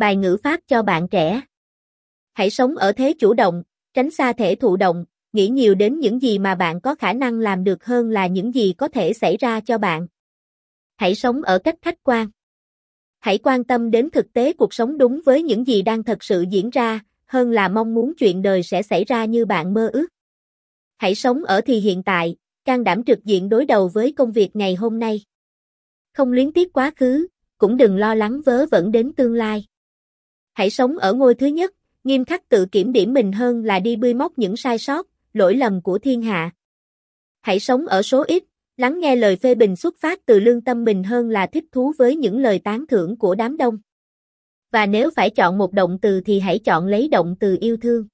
Bài ngữ pháp cho bạn trẻ. Hãy sống ở thế chủ động, tránh xa thể thụ động, nghĩ nhiều đến những gì mà bạn có khả năng làm được hơn là những gì có thể xảy ra cho bạn. Hãy sống ở cách khách quan. Hãy quan tâm đến thực tế cuộc sống đúng với những gì đang thật sự diễn ra, hơn là mong muốn chuyện đời sẽ xảy ra như bạn mơ ước. Hãy sống ở thì hiện tại, can đảm trực diện đối đầu với công việc ngày hôm nay. Không luyến tiếc quá khứ, cũng đừng lo lắng vớ vẩn đến tương lai. Hãy sống ở ngôi thứ nhất, nghiêm khắc tự kiểm điểm mình hơn là đi bươi móc những sai sót, lỗi lầm của thiên hạ. Hãy sống ở số ít, lắng nghe lời phê bình xuất phát từ lương tâm mình hơn là thích thú với những lời tán thưởng của đám đông. Và nếu phải chọn một động từ thì hãy chọn lấy động từ yêu thương.